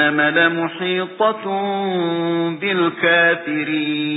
لمحيطة بالكافرين.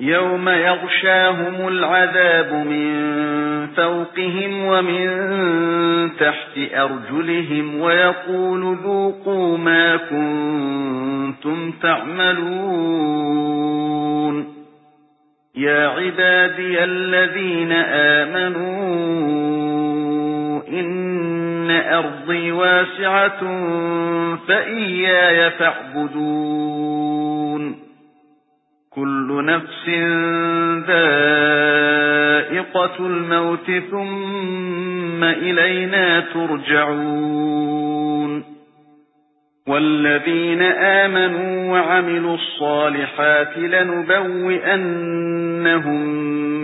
يوم يغشاهم العذاب من فوقهم ومن تحت أرجلهم ويقول ذوقوا ما كنتم تعملون. يا عبادي الذين آمنوا إن أرضي واسعة فإياي فاعبدون. كل نفس ذائقة الموت ثم إلينا ترجعون. والذين آمنوا وعملوا الصالحات لنبوئنهم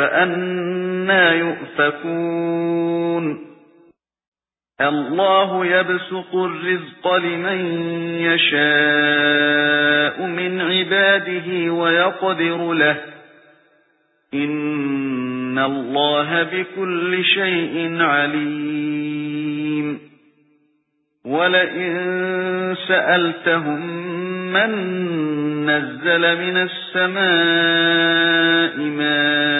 فَأَنَّى يُؤْفَكُونَ. اللَّهُ يَبْسُطُ الرِّزْقَ لِمَن يَشَاءُ مِنْ عِبَادِهِ وَيَقْدِرُ لَهُ. إِنَّ اللَّهَ بِكُلِّ شَيْءٍ عَلِيمٌ. وَلَئِن سَأَلْتَهُم مَّن نَّزَّلَ مِنَ السَّمَاءِ مَاءً